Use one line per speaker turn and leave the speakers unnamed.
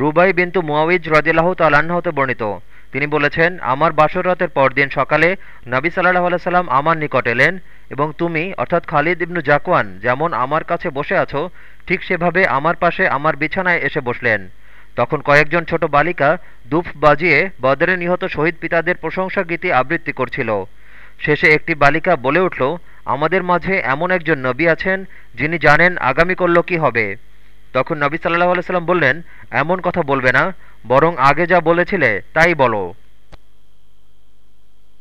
রুবাই বিন্তু মুয়াউইজ রদিল্লাহ তাল্লাহ্ন হতে বর্ণিত। তিনি বলেছেন, আমার বাসর রাতের পরদিন সকালে নবী সাল্লাহ আলাইসাল্লাম আমার নিকট এলেন এবং তুমি, অর্থাৎ খালিদ ইবনু জাকওয়ান, যেমন আমার কাছে বসে আছো, ঠিক সেভাবে আমার পাশে আমার বিছানায় এসে বসলেন। তখন কয়েকজন ছোট বালিকা দুফ বাজিয়ে বদরে নিহত শহীদ পিতাদের প্রশংসা গীতি আবৃত্তি করছিল। শেষে একটি বালিকা বলে উঠল, আমাদের মাঝে এমন একজন নবী আছেন যিনি জানেন আগামী করল কি হবে। তখন নবী সাল্লাহ আলাইসাল্লাম বললেন, এমন কথা বলবে না, বরং আগে যা বলেছিলে তাই বলো।